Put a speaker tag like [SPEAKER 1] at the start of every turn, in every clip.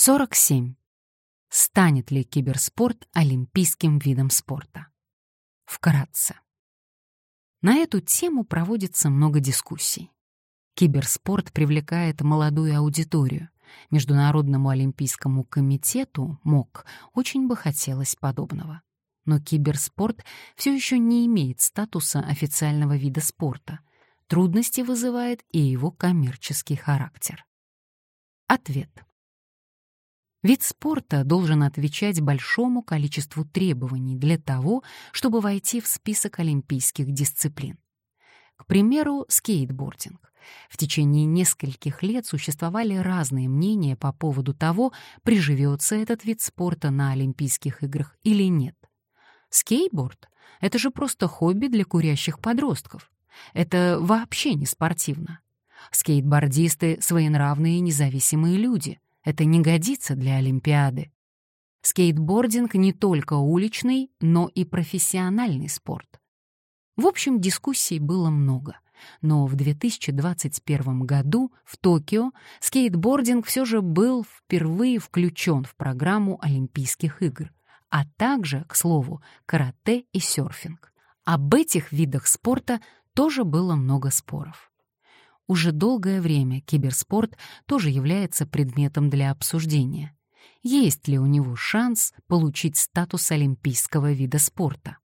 [SPEAKER 1] 47. Станет ли киберспорт олимпийским видом спорта? Вкратце. На эту тему проводится много дискуссий. Киберспорт привлекает молодую аудиторию. Международному олимпийскому комитету МОК очень бы хотелось подобного. Но киберспорт все еще не имеет статуса официального вида спорта. Трудности вызывает и его коммерческий характер. Ответ. Вид спорта должен отвечать большому количеству требований для того, чтобы войти в список олимпийских дисциплин. К примеру, скейтбординг. В течение нескольких лет существовали разные мнения по поводу того, приживется этот вид спорта на Олимпийских играх или нет. Скейтборд — это же просто хобби для курящих подростков. Это вообще не спортивно. Скейтбордисты — своенравные независимые люди — это не годится для Олимпиады. Скейтбординг не только уличный, но и профессиональный спорт. В общем, дискуссий было много. Но в 2021 году в Токио скейтбординг все же был впервые включен в программу Олимпийских игр, а также, к слову, карате и серфинг. Об этих видах спорта тоже было много споров. Уже долгое время киберспорт тоже является предметом для обсуждения. Есть ли у него шанс получить статус олимпийского вида спорта?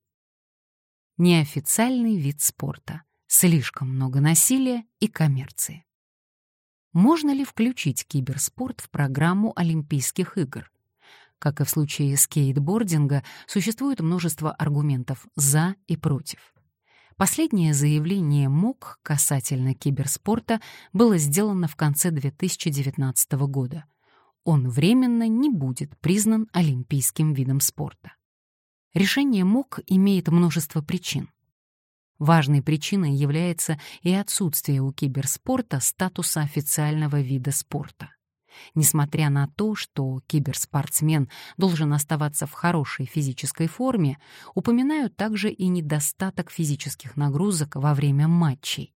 [SPEAKER 1] Неофициальный вид спорта. Слишком много насилия и коммерции. Можно ли включить киберспорт в программу Олимпийских игр? Как и в случае скейтбординга, существует множество аргументов «за» и «против». Последнее заявление МОК касательно киберспорта было сделано в конце 2019 года. Он временно не будет признан олимпийским видом спорта. Решение МОК имеет множество причин. Важной причиной является и отсутствие у киберспорта статуса официального вида спорта. Несмотря на то, что киберспортсмен должен оставаться в хорошей физической форме, упоминают также и недостаток физических нагрузок во время матчей.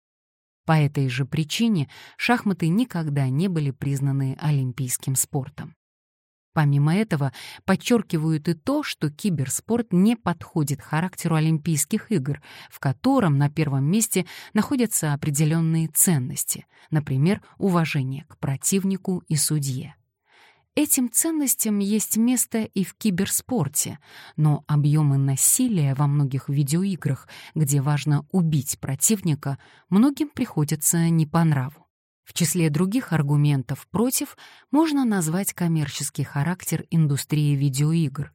[SPEAKER 1] По этой же причине шахматы никогда не были признаны олимпийским спортом. Помимо этого, подчеркивают и то, что киберспорт не подходит характеру Олимпийских игр, в котором на первом месте находятся определенные ценности, например, уважение к противнику и судье. Этим ценностям есть место и в киберспорте, но объемы насилия во многих видеоиграх, где важно убить противника, многим приходятся не по нраву. В числе других аргументов против можно назвать коммерческий характер индустрии видеоигр.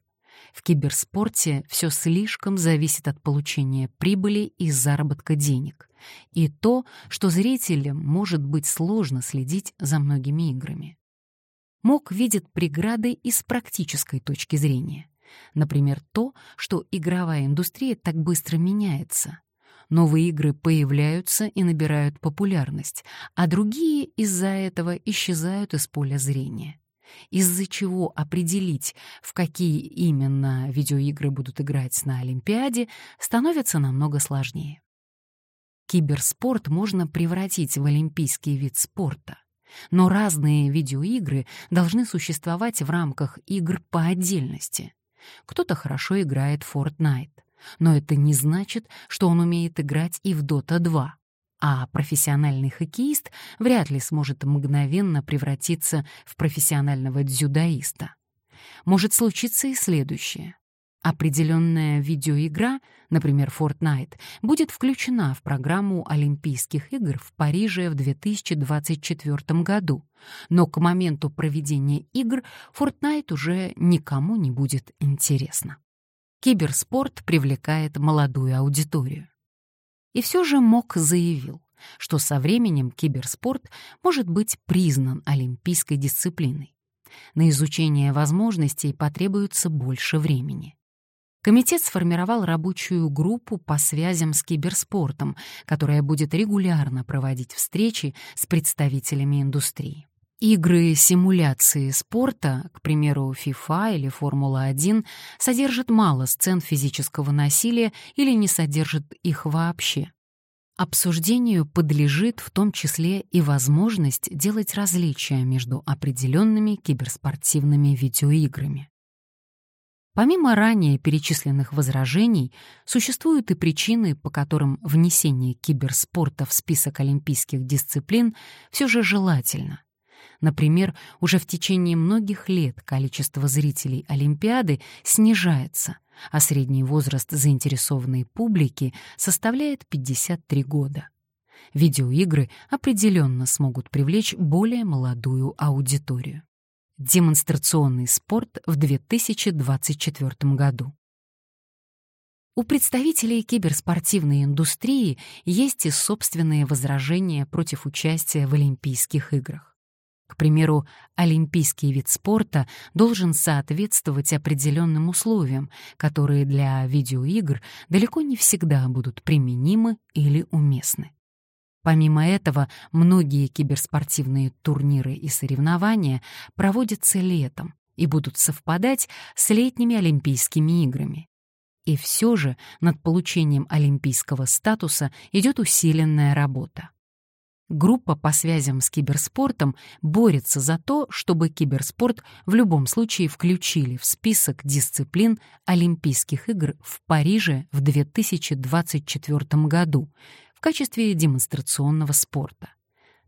[SPEAKER 1] В киберспорте все слишком зависит от получения прибыли и заработка денег, и то, что зрителям может быть сложно следить за многими играми. МОК видит преграды и с практической точки зрения. Например, то, что игровая индустрия так быстро меняется — Новые игры появляются и набирают популярность, а другие из-за этого исчезают из поля зрения. Из-за чего определить, в какие именно видеоигры будут играть на Олимпиаде, становится намного сложнее. Киберспорт можно превратить в олимпийский вид спорта, но разные видеоигры должны существовать в рамках игр по отдельности. Кто-то хорошо играет Fortnite, но это не значит, что он умеет играть и в Dota 2. А профессиональный хоккеист вряд ли сможет мгновенно превратиться в профессионального дзюдоиста. Может случиться и следующее. Определенная видеоигра, например, Fortnite, будет включена в программу Олимпийских игр в Париже в 2024 году, но к моменту проведения игр Fortnite уже никому не будет интересно киберспорт привлекает молодую аудиторию. И все же МОК заявил, что со временем киберспорт может быть признан олимпийской дисциплиной. На изучение возможностей потребуется больше времени. Комитет сформировал рабочую группу по связям с киберспортом, которая будет регулярно проводить встречи с представителями индустрии. Игры симуляции спорта, к примеру, FIFA или Формула-1, содержат мало сцен физического насилия или не содержат их вообще. Обсуждению подлежит в том числе и возможность делать различия между определенными киберспортивными видеоиграми. Помимо ранее перечисленных возражений, существуют и причины, по которым внесение киберспорта в список олимпийских дисциплин все же желательно. Например, уже в течение многих лет количество зрителей Олимпиады снижается, а средний возраст заинтересованной публики составляет 53 года. Видеоигры определенно смогут привлечь более молодую аудиторию. Демонстрационный спорт в 2024 году. У представителей киберспортивной индустрии есть и собственные возражения против участия в Олимпийских играх. К примеру, олимпийский вид спорта должен соответствовать определенным условиям, которые для видеоигр далеко не всегда будут применимы или уместны. Помимо этого, многие киберспортивные турниры и соревнования проводятся летом и будут совпадать с летними Олимпийскими играми. И все же над получением олимпийского статуса идет усиленная работа. Группа по связям с киберспортом борется за то, чтобы киберспорт в любом случае включили в список дисциплин Олимпийских игр в Париже в 2024 году в качестве демонстрационного спорта.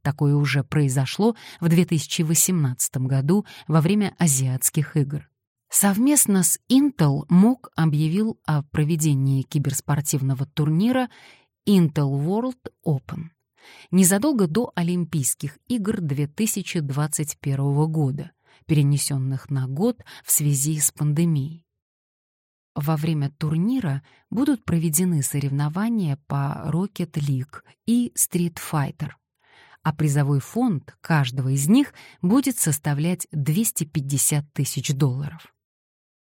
[SPEAKER 1] Такое уже произошло в 2018 году во время азиатских игр. Совместно с Intel МОК объявил о проведении киберспортивного турнира Intel World Open незадолго до Олимпийских игр 2021 года, перенесенных на год в связи с пандемией. Во время турнира будут проведены соревнования по Rocket League и Street Fighter, а призовой фонд каждого из них будет составлять 250 тысяч долларов.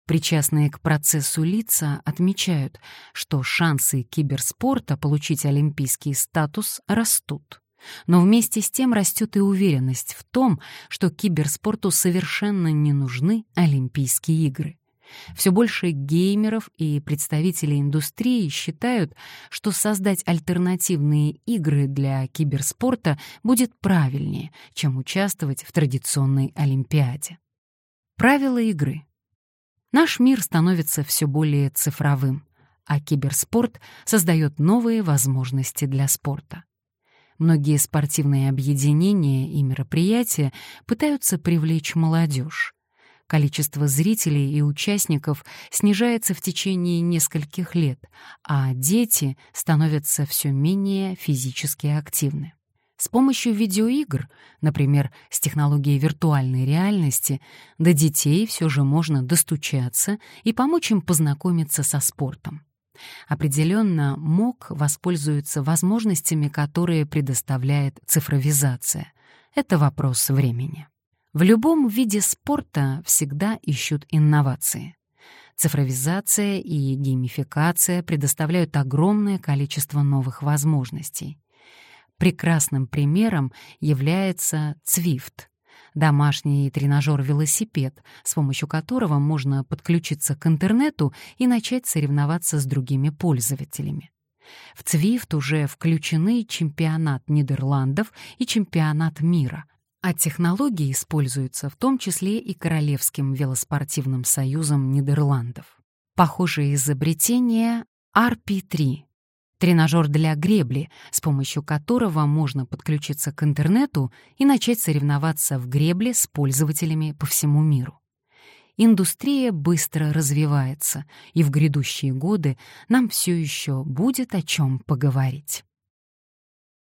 [SPEAKER 1] Причастные к процессу лица отмечают, что шансы киберспорта получить олимпийский статус растут. Но вместе с тем растет и уверенность в том, что киберспорту совершенно не нужны Олимпийские игры. Все больше геймеров и представителей индустрии считают, что создать альтернативные игры для киберспорта будет правильнее, чем участвовать в традиционной Олимпиаде. Правила игры. Наш мир становится все более цифровым, а киберспорт создает новые возможности для спорта. Многие спортивные объединения и мероприятия пытаются привлечь молодежь. Количество зрителей и участников снижается в течение нескольких лет, а дети становятся все менее физически активны. С помощью видеоигр, например, с технологией виртуальной реальности, до детей все же можно достучаться и помочь им познакомиться со спортом. Определенно, МОК воспользуется возможностями, которые предоставляет цифровизация. Это вопрос времени. В любом виде спорта всегда ищут инновации. Цифровизация и геймификация предоставляют огромное количество новых возможностей. Прекрасным примером является Цвифт — домашний тренажер-велосипед, с помощью которого можно подключиться к интернету и начать соревноваться с другими пользователями. В Цвифт уже включены чемпионат Нидерландов и чемпионат мира, а технологии используются в том числе и Королевским велоспортивным союзом Нидерландов. Похожее изобретение RP3 Тренажер для гребли, с помощью которого можно подключиться к интернету и начать соревноваться в гребле с пользователями по всему миру. Индустрия быстро развивается, и в грядущие годы нам все еще будет о чем поговорить.